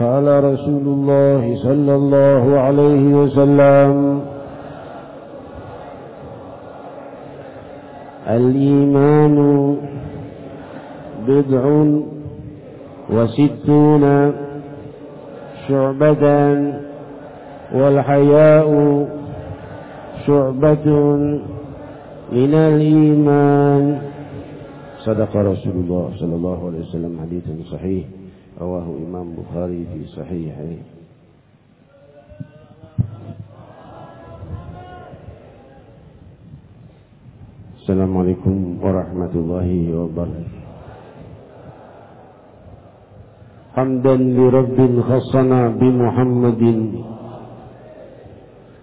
قال رسول الله صلى الله عليه وسلم الإيمان بضع وستون شعبة والحياء شعبة من الإيمان. صدق رسول الله صلى الله عليه وسلم حديث صحيح. رواه إمام بخاري في صحيحه. السلام عليكم ورحمة الله وبركاته. حمدا لرب خصنا بمحمد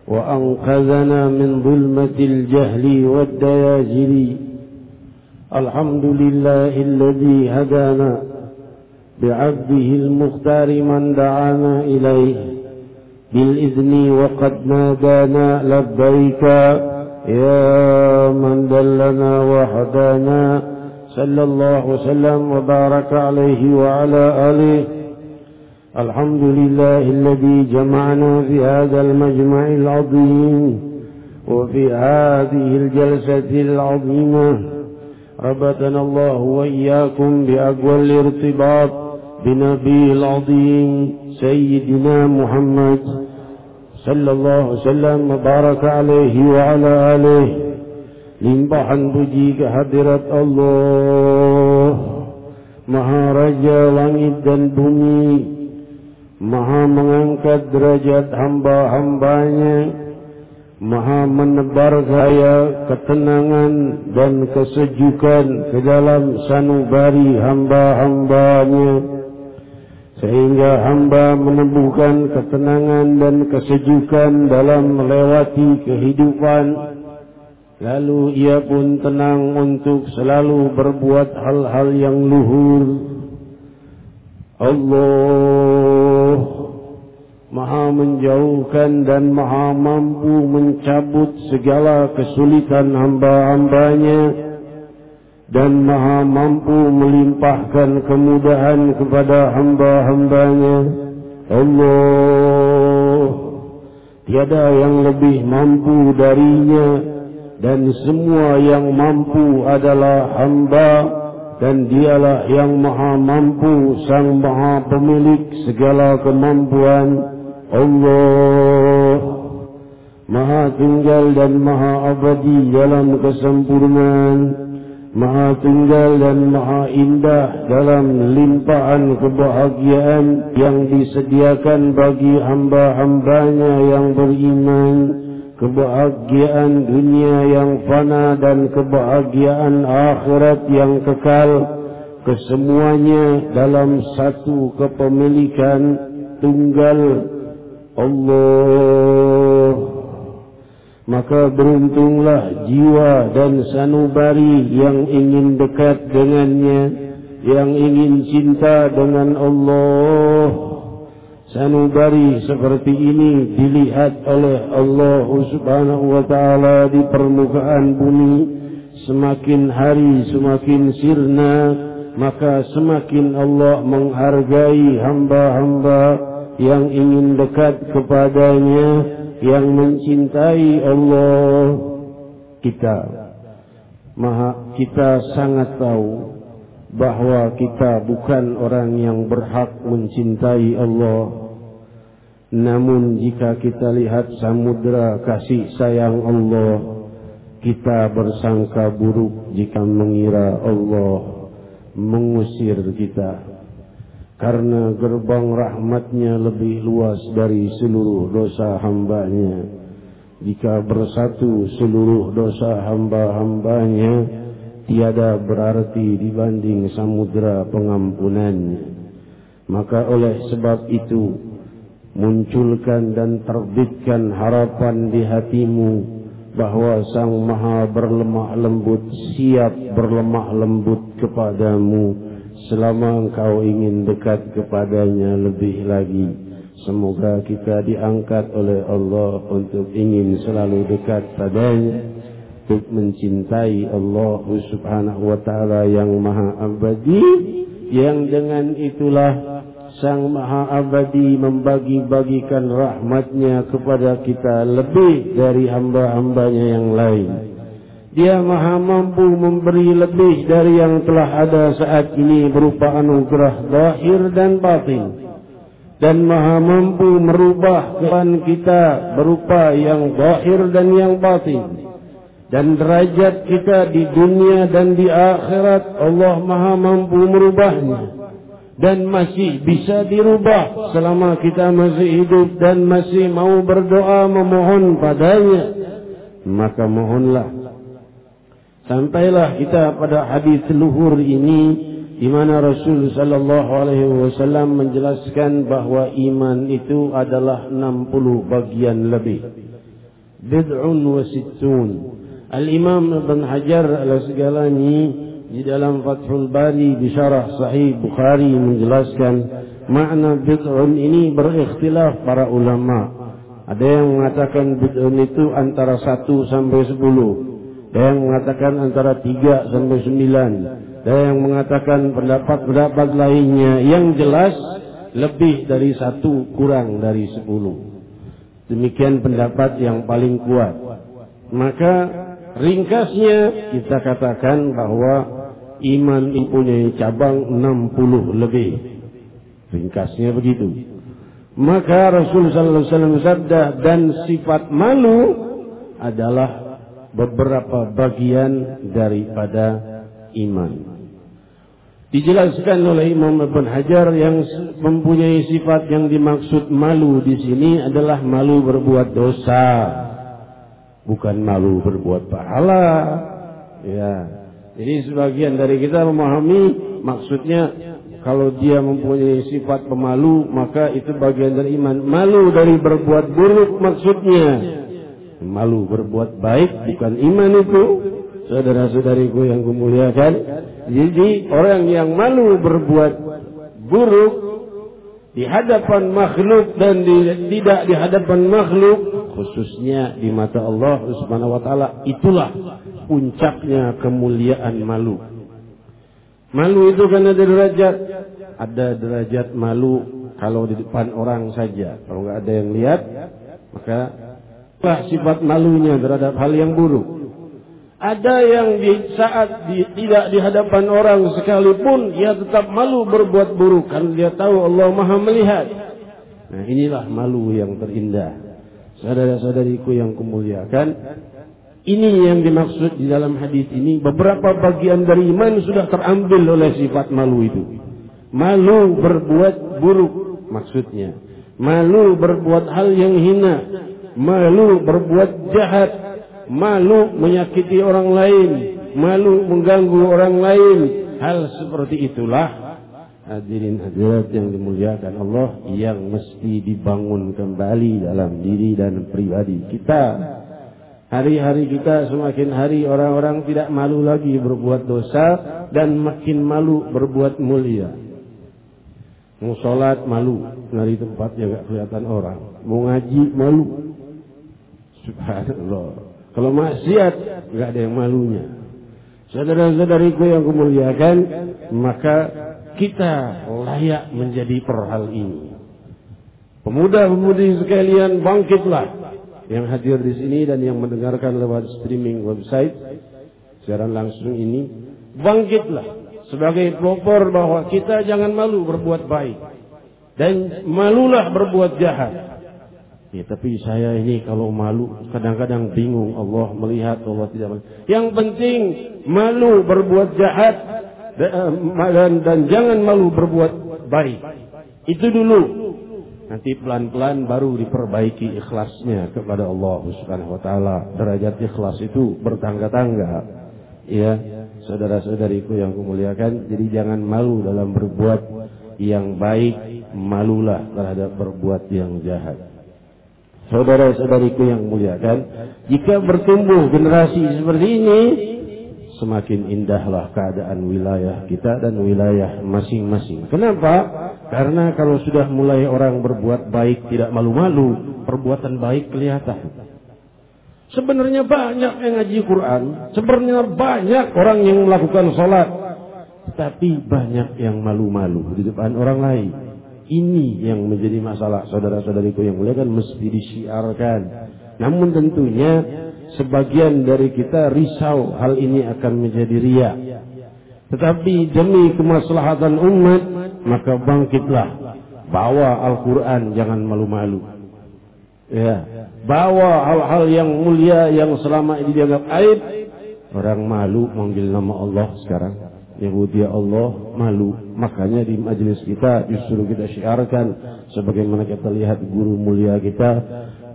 وأنقذنا من ظلمة الجهل والدياجل الحمد لله الذي هدانا بعبده المختار من دعانا إليه. بالإذن وقد نادانا لبيك. يا من دلنا وحدانا. صلى الله وسلم وبارك عليه وعلى آله. الحمد لله الذي جمعنا في هذا المجمع العظيم وفي هذه الجلسة العظيمة. ربطنا الله وإياكم بأقوى الارتباط. بنبي العظيم سيدنا محمد صلى الله وسلم وبارك عليه وعلى آله limpahan puji kehadirat Allah Maha Raja langit dan bumi Maha mengangkat derajat hamba-hambanya Maha menebar gaya ketenangan dan kesejukan ke dalam sanubari hamba-hambanya Sehingga hamba menemukan ketenangan dan kesejukan dalam melewati kehidupan. Lalu ia pun tenang untuk selalu berbuat hal-hal yang luhur. Allah Maha menjauhkan dan maha mampu mencabut segala kesulitan hamba-hambanya dan maha mampu melimpahkan kemudahan kepada hamba-hambanya. Allah. Tiada yang lebih mampu darinya. Dan semua yang mampu adalah hamba. Dan dialah yang maha mampu sang maha pemilik segala kemampuan. Allah. Maha tinggal dan maha abadi dalam kesempurnaan maha tinggal dan maha indah dalam limpahan kebahagiaan yang disediakan bagi hamba-hambanya yang beriman kebahagiaan dunia yang fana dan kebahagiaan akhirat yang kekal kesemuanya dalam satu kepemilikan tunggal Allah maka beruntunglah jiwa dan sanubari yang ingin dekat dengannya yang ingin cinta dengan Allah. Sanubari seperti ini dilihat oleh Allah Subhanahu wa taala di permukaan bumi. Semakin hari semakin sirna maka semakin Allah menghargai hamba-hamba yang ingin dekat kepadanya yang mencintai Allah kita maha kita sangat tahu bahwa kita bukan orang yang berhak mencintai Allah. Namun jika kita lihat samudera kasih sayang Allah, kita bersangka buruk jika mengira Allah mengusir kita. Karena gerbang rahmatnya lebih luas dari seluruh dosa hambanya. Jika bersatu seluruh dosa hamba-hambanya, tiada berarti dibanding samudra pengampunannya. Maka oleh sebab itu, munculkan dan terbitkan harapan di hatimu bahwa Sang Maha berlemah lembut siap berlemah lembut kepadamu selama engkau ingin dekat kepadanya lebih lagi. Semoga kita diangkat oleh Allah untuk ingin selalu dekat padanya untuk mencintai Allah subhanahu wa ta'ala yang maha abadi yang dengan itulah Sang Maha Abadi membagi-bagikan rahmatnya kepada kita lebih dari hamba-hambanya yang lain. Dia maha mampu memberi lebih dari yang telah ada saat ini berupa anugerah lahir dan batin. Dan maha mampu merubah kehidupan kita berupa yang lahir dan yang batin. Dan derajat kita di dunia dan di akhirat Allah maha mampu merubahnya dan masih bisa dirubah selama kita masih hidup dan masih mau berdoa memohon padanya maka mohonlah sampailah kita pada hadis luhur ini di mana Rasul sallallahu alaihi wasallam menjelaskan bahwa iman itu adalah 60 bagian lebih bid'un wa sittun Al-Imam Ibn Hajar al-Asqalani di dalam Fathul Bari di syarah Sahih Bukhari menjelaskan makna bid'un ini berikhtilaf para ulama. Ada yang mengatakan bid'un itu antara 1 sampai 10. Ada yang mengatakan antara 3 sampai 9. Ada yang mengatakan pendapat-pendapat lainnya yang jelas lebih dari satu kurang dari sepuluh. Demikian pendapat yang paling kuat. Maka ringkasnya kita katakan bahwa iman mempunyai cabang 60 lebih. Ringkasnya begitu. Maka Rasul sallallahu alaihi wasallam sabda dan sifat malu adalah beberapa bagian daripada iman. Dijelaskan oleh Imam Ibn Hajar yang mempunyai sifat yang dimaksud malu di sini adalah malu berbuat dosa, bukan malu berbuat pahala. Ya, jadi sebagian dari kita memahami maksudnya kalau dia mempunyai sifat pemalu maka itu bagian dari iman. Malu dari berbuat buruk maksudnya. Malu berbuat baik bukan iman itu. Saudara-saudariku yang kumuliakan. Jadi orang yang malu berbuat buruk di hadapan makhluk dan di, tidak di hadapan makhluk khususnya di mata Allah Subhanahu wa taala itulah puncaknya kemuliaan malu. Malu itu kan ada derajat. Ada derajat malu kalau di depan orang saja. Kalau nggak ada yang lihat, maka lah sifat malunya terhadap hal yang buruk. Ada yang di saat di, tidak di hadapan orang sekalipun dia tetap malu berbuat buruk karena dia tahu Allah Maha melihat. Nah, inilah malu yang terindah. Saudara-saudariku yang kumuliakan, ini yang dimaksud di dalam hadis ini. Beberapa bagian dari iman sudah terambil oleh sifat malu itu. Malu berbuat buruk maksudnya. Malu berbuat hal yang hina. Malu berbuat jahat. Malu menyakiti orang lain. Malu mengganggu orang lain. Hal seperti itulah hadirin hadirat yang dimuliakan Allah yang mesti dibangun kembali dalam diri dan pribadi kita Hari-hari kita semakin hari orang-orang tidak malu lagi berbuat dosa dan makin malu berbuat mulia. Mau sholat malu, dari tempatnya gak kelihatan orang. Mau ngaji malu. Subhanallah. Kalau maksiat gak ada yang malunya. Saudara-saudariku yang kemuliakan, maka kita layak menjadi perhal ini. Pemuda-pemudi sekalian bangkitlah yang hadir di sini dan yang mendengarkan lewat streaming website siaran langsung ini bangkitlah sebagai pelopor bahwa kita jangan malu berbuat baik dan malulah berbuat jahat. Ya, tapi saya ini kalau malu kadang-kadang bingung Allah melihat Allah tidak melihat. Yang penting malu berbuat jahat dan, dan jangan malu berbuat baik. Itu dulu Nanti pelan-pelan baru diperbaiki ikhlasnya kepada Allah Subhanahu wa taala. Derajat ikhlas itu bertangga-tangga. Ya, saudara-saudariku yang kumuliakan, jadi jangan malu dalam berbuat yang baik, malulah terhadap berbuat yang jahat. Saudara-saudariku yang muliakan, jika bertumbuh generasi seperti ini, semakin indahlah keadaan wilayah kita dan wilayah masing-masing. Kenapa? Karena kalau sudah mulai orang berbuat baik tidak malu-malu, perbuatan baik kelihatan. Sebenarnya banyak yang ngaji Quran, sebenarnya banyak orang yang melakukan sholat, tapi banyak yang malu-malu di depan orang lain. Ini yang menjadi masalah saudara-saudariku yang mulia kan mesti disiarkan. Namun tentunya sebagian dari kita risau hal ini akan menjadi ria. Tetapi demi kemaslahatan umat maka bangkitlah bawa Al-Quran jangan malu-malu. Ya, bawa hal-hal yang mulia yang selama ini dianggap aib. Orang malu manggil nama Allah sekarang. Dia Allah malu. Makanya di majelis kita justru kita syiarkan sebagaimana kita lihat guru mulia kita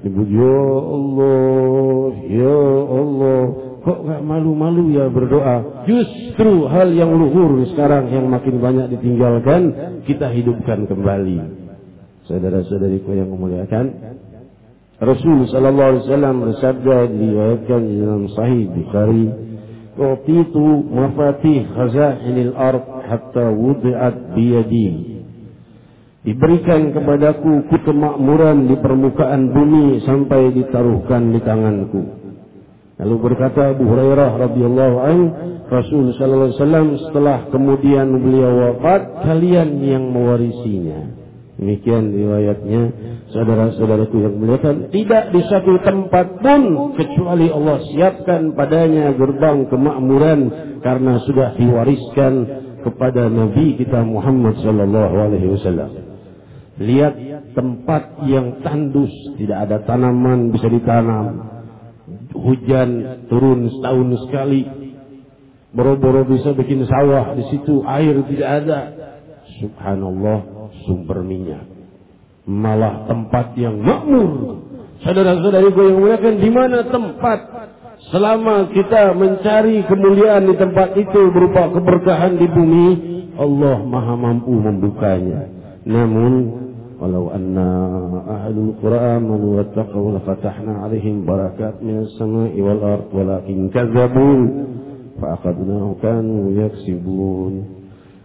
nyebut ya Allah, ya Allah. Kok gak malu-malu ya berdoa? Justru hal yang luhur sekarang yang makin banyak ditinggalkan kita hidupkan kembali. Saudara-saudariku yang memuliakan, Rasul sallallahu alaihi bersabda diriwayatkan di dalam sahih Bukhari, "Utitu mafatih khazainil ard hatta wudi'at biyadi." Diberikan kepadaku kemakmuran di permukaan bumi sampai ditaruhkan di tanganku. Lalu berkata Abu Hurairah radhiyallahu an, Rasul sallallahu alaihi wasallam setelah kemudian beliau wafat, kalian yang mewarisinya. Demikian riwayatnya saudara-saudaraku yang muliakan, tidak di satu tempat pun kecuali Allah siapkan padanya gerbang kemakmuran karena sudah diwariskan kepada Nabi kita Muhammad sallallahu alaihi wasallam. Lihat tempat yang tandus, tidak ada tanaman bisa ditanam. Hujan turun setahun sekali. Boro-boro bisa bikin sawah di situ, air tidak ada. Subhanallah, sumber minyak malah tempat yang makmur. Saudara-saudariku yang muliakan, di mana tempat selama kita mencari kemuliaan di tempat itu berupa keberkahan di bumi, Allah Maha mampu membukanya. Namun walau anna ahlul Qur'an wattaqaw la fatahna 'alaihim barakat minas sama'i wal ard walakin kazzabu fa akhadnahum kanu yaksibun.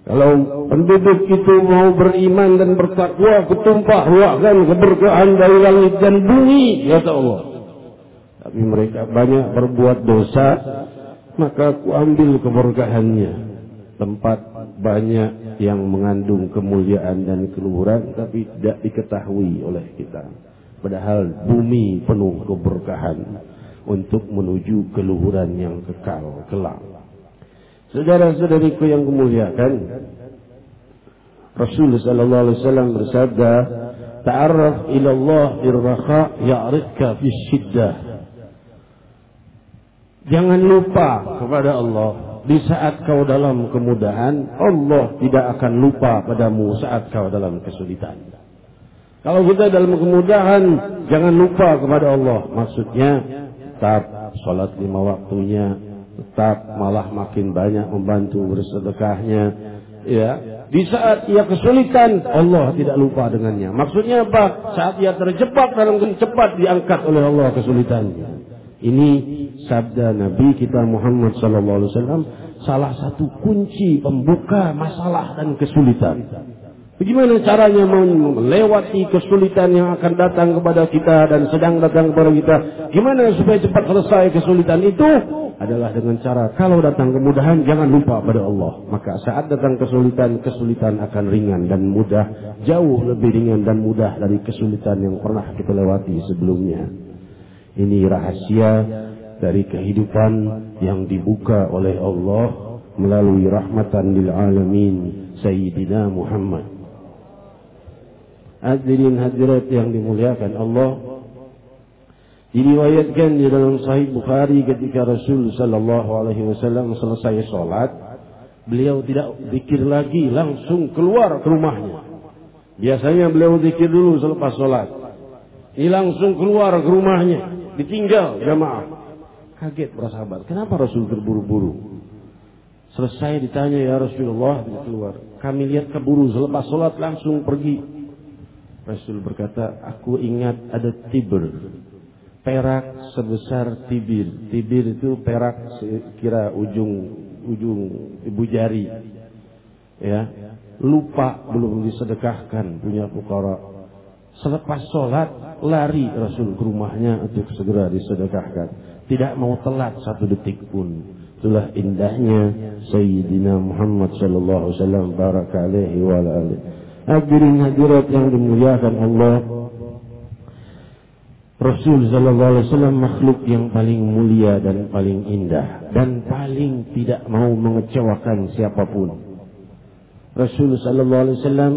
Kalau penduduk itu mau beriman dan bertakwa, ketumpah ruahkan keberkahan dari langit dan bumi, kata Allah. Tapi mereka banyak berbuat dosa, maka aku ambil keberkahannya. Tempat banyak yang mengandung kemuliaan dan keluhuran, tapi tidak diketahui oleh kita. Padahal bumi penuh keberkahan untuk menuju keluhuran yang kekal kelak. Saudara-saudariku yang kemuliakan, Rasulullah sallallahu alaihi wasallam bersabda, "Ta'arraf ila Allah irraha ya'rifka fi syiddah." Jangan lupa kepada Allah di saat kau dalam kemudahan, Allah tidak akan lupa padamu saat kau dalam kesulitan. Kalau kita dalam kemudahan, jangan lupa kepada Allah. Maksudnya, tetap sholat lima waktunya, tetap malah makin banyak membantu bersedekahnya ya. Di saat ia kesulitan Allah tidak lupa dengannya. Maksudnya apa? Saat ia terjebak dalam cepat diangkat oleh Allah kesulitannya. Ini sabda Nabi kita Muhammad sallallahu alaihi wasallam salah satu kunci pembuka masalah dan kesulitan Bagaimana caranya melewati kesulitan yang akan datang kepada kita dan sedang datang kepada kita? Gimana supaya cepat selesai kesulitan itu? Adalah dengan cara kalau datang kemudahan jangan lupa pada Allah. Maka saat datang kesulitan, kesulitan akan ringan dan mudah. Jauh lebih ringan dan mudah dari kesulitan yang pernah kita lewati sebelumnya. Ini rahasia dari kehidupan yang dibuka oleh Allah melalui rahmatan lil alamin Sayyidina Muhammad Hadirin hadirat yang dimuliakan Allah. Diriwayatkan di dalam Sahih Bukhari ketika Rasul Sallallahu Alaihi Wasallam selesai sholat, beliau tidak zikir lagi, langsung keluar ke rumahnya. Biasanya beliau zikir dulu selepas sholat. Ini langsung keluar ke rumahnya, ditinggal jamaah. Kaget para sahabat, kenapa Rasul terburu-buru? Selesai ditanya ya Rasulullah, dia keluar. Kami lihat keburu selepas sholat langsung pergi. Rasul berkata, aku ingat ada tibur. Perak sebesar tibir. Tibir itu perak kira ujung ujung ibu jari. Ya, lupa belum disedekahkan punya fukara. Selepas sholat lari Rasul ke rumahnya untuk segera disedekahkan. Tidak mau telat satu detik pun. Itulah indahnya Sayyidina Muhammad sallallahu alaihi wasallam alaihi. Hadirin hadirat yang dimuliakan Allah. Rasul sallallahu alaihi wasallam makhluk yang paling mulia dan paling indah dan paling tidak mau mengecewakan siapa pun. Rasul sallallahu alaihi wasallam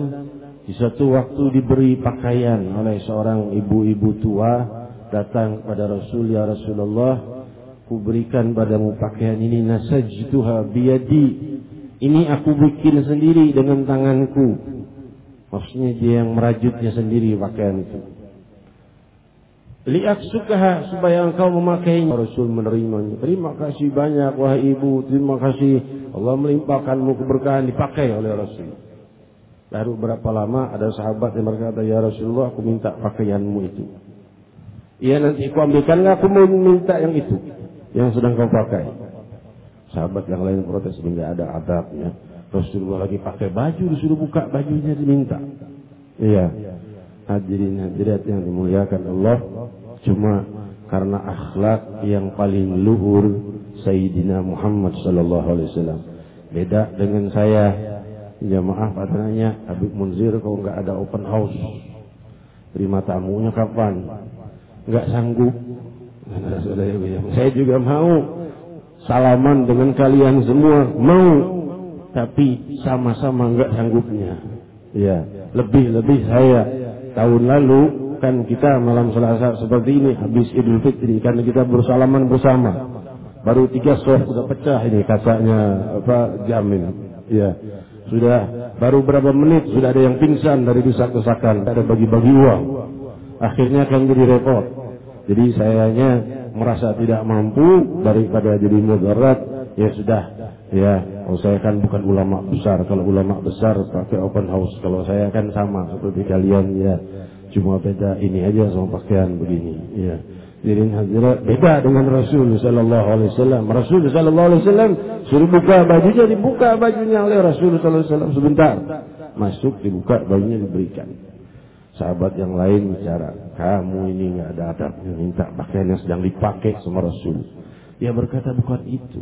di suatu waktu diberi pakaian oleh seorang ibu-ibu tua datang pada Rasul ya Rasulullah kuberikan padamu pakaian ini nasajtuha biyadi ini aku bikin sendiri dengan tanganku Maksudnya dia yang merajutnya sendiri pakaian itu. Liak sukaha supaya engkau memakainya. Rasul menerimanya. Terima kasih banyak wahai ibu. Terima kasih. Allah melimpahkanmu keberkahan dipakai oleh Rasul. Lalu berapa lama ada sahabat yang berkata, Ya Rasulullah aku minta pakaianmu itu. Iya nanti aku ambilkan aku mau minta yang itu. Yang sedang kau pakai. Sahabat yang lain protes, tidak ada adabnya. Rasulullah lagi pakai baju disuruh buka bajunya diminta. Iya. Hadirin hadirat yang dimuliakan Allah cuma karena akhlak yang paling luhur Sayyidina Muhammad sallallahu alaihi wasallam. Beda dengan saya. Jamaah katanya Habib Munzir kalau nggak ada open house terima tamunya kapan? Nggak sanggup. Saya juga mau salaman dengan kalian semua mau tapi sama-sama enggak sanggupnya. Ya, lebih-lebih saya tahun lalu kan kita malam Selasa seperti ini habis Idul Fitri karena kita bersalaman bersama. Baru tiga soft sudah pecah ini kacanya apa jamin. Ya. Sudah baru berapa menit sudah ada yang pingsan dari desak-desakan, ada bagi-bagi uang. Akhirnya kan jadi repot. Jadi sayanya merasa tidak mampu daripada jadi mudarat ya sudah ya Oh saya kan bukan ulama besar. Kalau ulama besar pakai open house. Kalau saya kan sama seperti kalian ya. Cuma beda ini aja sama pakaian begini. Ya. Jadi hadirat beda dengan Rasul Sallallahu Alaihi Wasallam. Rasul Sallallahu Alaihi Wasallam suruh buka bajunya dibuka bajunya oleh Rasul Sallallahu Alaihi Wasallam sebentar. Masuk dibuka bajunya diberikan. Sahabat yang lain bicara, kamu ini nggak ada adabnya minta pakaian yang sedang dipakai sama Rasul. Dia berkata bukan itu.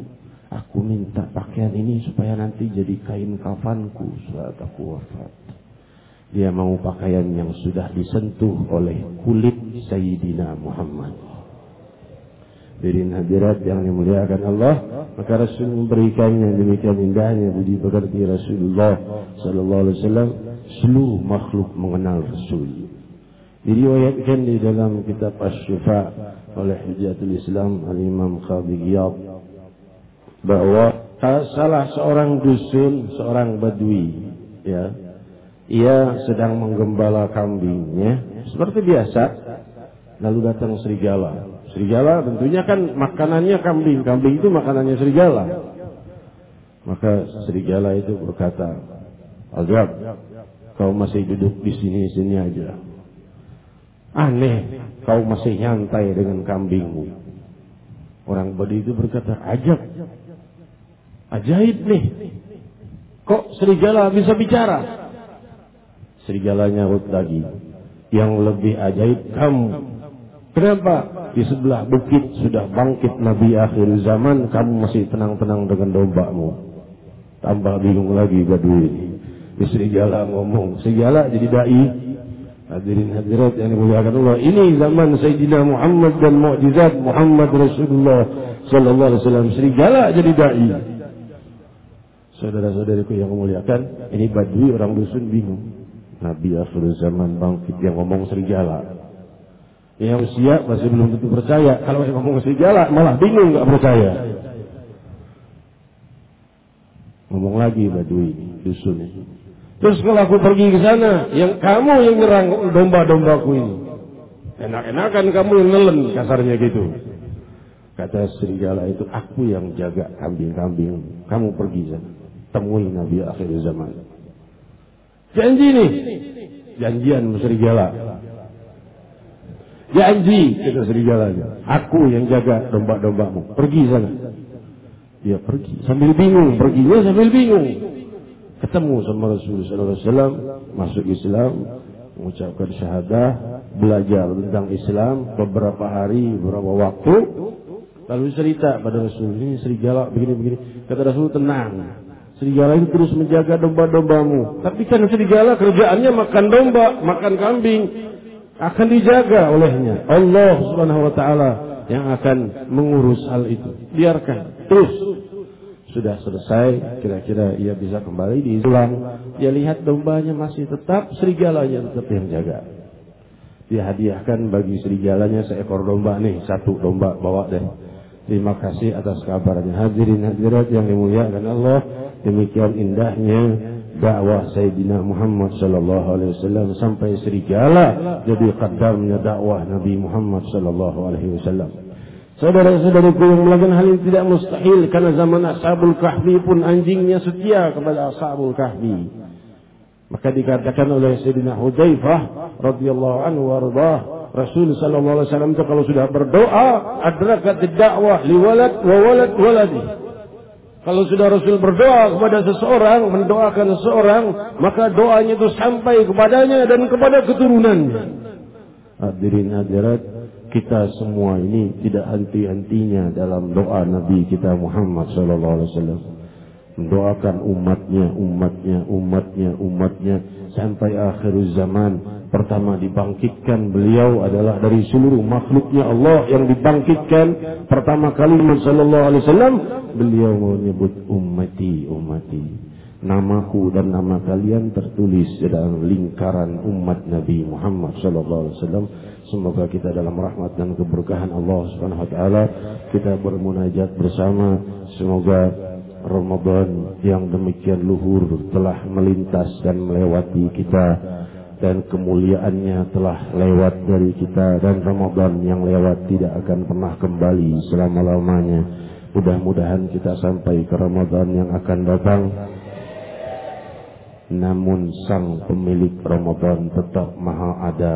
Aku minta pakaian ini supaya nanti jadi kain kafanku saat aku wafat. Dia mau pakaian yang sudah disentuh oleh kulit Sayyidina Muhammad. Dirin hadirat yang dimuliakan Allah, maka Rasul memberikannya demikian indahnya budi pekerti Rasulullah Sallallahu Alaihi Wasallam. Seluruh makhluk mengenal Rasul. Diriwayatkan di dalam kitab Asy-Syifa oleh Hujatul Islam Al-Imam Qadhi bahwa salah seorang dusun, seorang badui, ya, ia sedang menggembala kambingnya, seperti biasa, lalu datang serigala. Serigala tentunya kan makanannya kambing, kambing itu makanannya serigala. Maka serigala itu berkata, Aljab, kau masih duduk di sini-sini aja. Aneh, kau masih nyantai dengan kambingmu. Orang badui itu berkata, ajab, Ajaib nih. Kok serigala bisa bicara? Serigalanya nyahut lagi. Yang lebih ajaib kamu. Kenapa? Di sebelah bukit sudah bangkit Nabi akhir zaman, kamu masih tenang-tenang dengan dombamu. Tambah bingung lagi badui ini. Di serigala ngomong, serigala jadi dai. Hadirin hadirat yang dimuliakan Allah. Ini zaman Sayyidina Muhammad dan mukjizat Muhammad Rasulullah sallallahu alaihi wasallam. Serigala jadi dai. Saudara-saudariku yang memuliakan, ini badui orang dusun bingung. Nabi akhir zaman bangkit yang ngomong serigala. Yang usia masih belum tentu percaya. Kalau yang ngomong serigala malah bingung nggak percaya. Ngomong lagi badui dusun ini. Terus kalau aku pergi ke sana, yang kamu yang nyerang domba-dombaku ini. Enak-enakan kamu yang nelen kasarnya gitu. Kata serigala itu, aku yang jaga kambing-kambing. Kamu pergi sana temui Nabi akhir zaman. Janji nih, janjian serigala. Janji kata serigalanya. Aku yang jaga domba-dombamu. Pergi sana. Dia pergi sambil bingung, perginya sambil bingung. Ketemu sama Rasulullah SAW, masuk Islam, mengucapkan syahadah, belajar tentang Islam beberapa hari, beberapa waktu, lalu cerita pada Rasul ini serigala begini-begini. Kata Rasul tenang, Serigala itu terus menjaga domba-dombamu. Tapi kan serigala kerjaannya makan domba, makan kambing. Akan dijaga olehnya. Allah subhanahu wa ta'ala yang akan mengurus hal itu. Biarkan. Terus. Sudah selesai. Kira-kira ia bisa kembali diulang. Dia lihat dombanya masih tetap. Serigalanya tetap yang jaga. Dia hadiahkan bagi serigalanya seekor domba nih. Satu domba bawa deh. Terima kasih atas kabarnya. Hadirin hadirat yang dimuliakan Allah. Demikian indahnya dakwah Sayyidina Muhammad sallallahu alaihi wasallam sampai serigala jadi kaddamnya dakwah Nabi Muhammad sallallahu alaihi wasallam. Saudara-saudariku yang melakukan hal ini tidak mustahil karena zaman Ashabul Kahfi pun anjingnya setia kepada Ashabul Kahfi. Maka dikatakan oleh Sayyidina Hudzaifah radhiyallahu anhu warḍah Rasul sallallahu alaihi wasallam itu kalau sudah berdoa adrakat dakwah liwalad wa walad waladi kalau sudah Rasul berdoa kepada seseorang, mendoakan seseorang, maka doanya itu sampai kepadanya dan kepada keturunannya. Hadirin hadirat, kita semua ini tidak henti-hentinya dalam doa Nabi kita Muhammad sallallahu alaihi wasallam. Mendoakan umatnya, umatnya, umatnya, umatnya. Sampai akhir zaman pertama dibangkitkan beliau adalah dari seluruh makhluknya Allah yang dibangkitkan. Pertama kali alaihi wasallam beliau menyebut ummati ummati. Namaku dan nama kalian tertulis dalam lingkaran umat Nabi Muhammad wasallam. Semoga kita dalam rahmat dan keberkahan Allah Subhanahu wa taala kita bermunajat bersama. Semoga Ramadan yang demikian luhur telah melintas dan melewati kita dan kemuliaannya telah lewat dari kita dan Ramadan yang lewat tidak akan pernah kembali selama-lamanya. Mudah-mudahan kita sampai ke Ramadan yang akan datang. Namun sang pemilik Ramadan tetap maha ada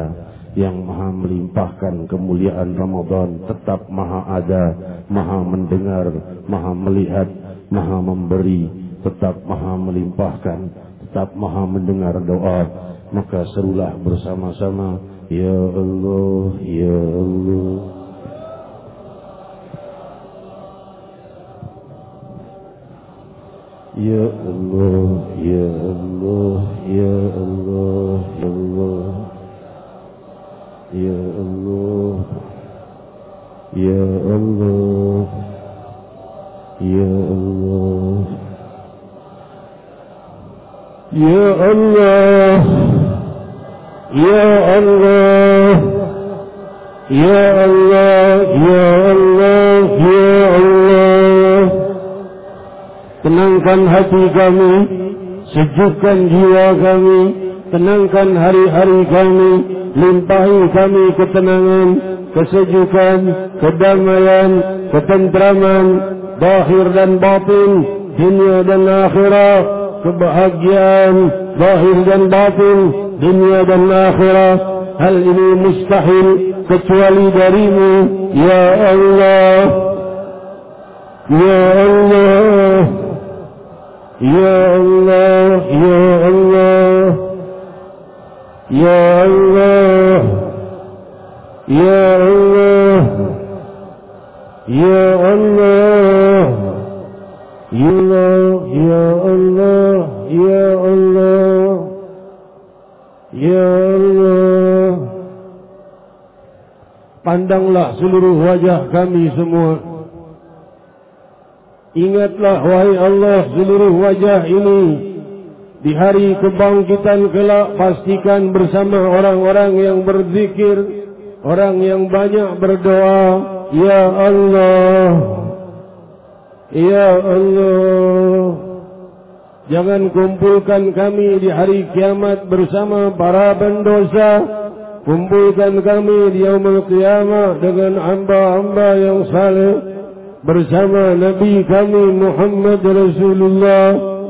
yang maha melimpahkan kemuliaan Ramadan tetap maha ada, maha mendengar, maha melihat, maha memberi, tetap maha melimpahkan, tetap maha mendengar doa, maka serulah bersama-sama Ya Allah Ya Allah. Ya Allah Ya Allah Ya Allah Ya Allah Ya Allah. Ya Allah. Ya Allah. Ya Allah. Ya Allah. Ya Allah. Ya Allah. Ya Allah. Tenangkan hati kami. Sejukkan jiwa kami. Tenangkan hari-hari kami Limpahi kami ketenangan Kesejukan Kedamaian Ketentraman Bahir dan batin Dunia dan akhirat Kebahagiaan Bahir dan batin dunia dan akhirat hal ini mustahil kecuali darimu ya Allah. Ya Allah. Ya Allah ya Allah Ya Allah. Ya Allah. Ya Allah. Ya Allah Ya Allah. Ya Allah. Ya Allah. Pandanglah seluruh wajah kami semua. Ingatlah wahai Allah seluruh wajah ini. Di hari kebangkitan kelak Pastikan bersama orang-orang yang berzikir Orang yang banyak berdoa Ya Allah Ya Allah Jangan kumpulkan kami di hari kiamat bersama para pendosa. Kumpulkan kami di yaumul kiamat dengan hamba-hamba yang saleh bersama Nabi kami Muhammad Rasulullah.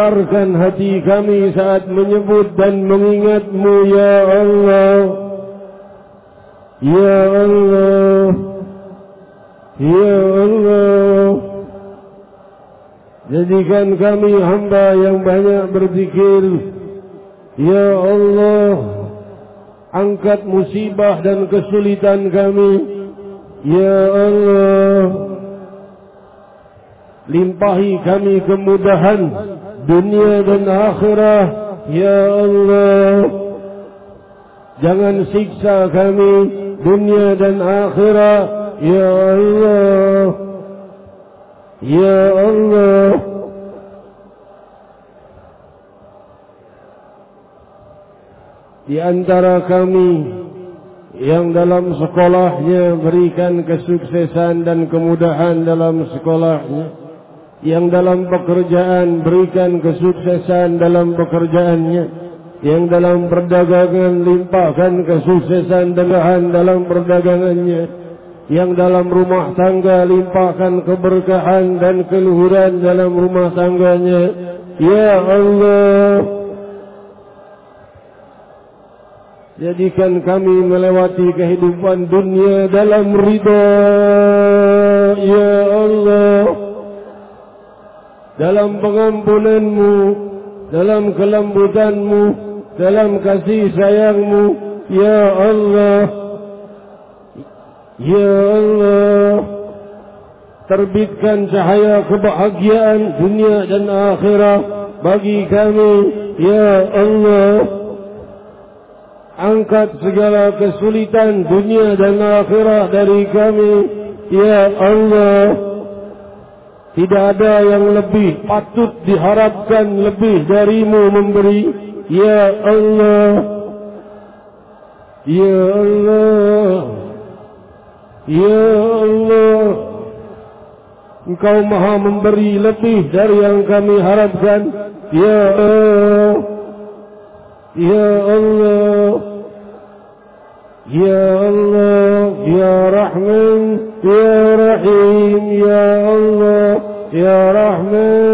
Getarkan hati kami saat menyebut dan mengingatmu ya Allah. Ya Allah. Ya Allah. Jadikan kami hamba yang banyak berzikir. Ya Allah. Angkat musibah dan kesulitan kami. Ya Allah. Limpahi kami kemudahan dunia dan akhirah ya Allah. Jangan siksa kami dunia dan akhirah ya Allah. Ya Allah. Di antara kami yang dalam sekolahnya berikan kesuksesan dan kemudahan dalam sekolahnya yang dalam pekerjaan berikan kesuksesan dalam pekerjaannya. Yang dalam perdagangan limpahkan kesuksesan dengan dalam perdagangannya. Yang dalam rumah tangga limpahkan keberkahan dan keluhuran dalam rumah tangganya. Ya Allah! Jadikan kami melewati kehidupan dunia dalam ridha. Ya Allah dalam pengampunanmu, dalam kelembutanmu, dalam kasih sayangmu, Ya Allah, Ya Allah, terbitkan cahaya kebahagiaan dunia dan akhirat bagi kami, Ya Allah, angkat segala kesulitan dunia dan akhirat dari kami, Ya Allah, tidak ada yang lebih patut diharapkan lebih darimu memberi. Ya Allah. Ya Allah. Ya Allah. Engkau maha memberi lebih dari yang kami harapkan. Ya Allah. Ya Allah. Ya Allah. Ya Rahman. Ya Rahim. Ya Allah. يا رحمن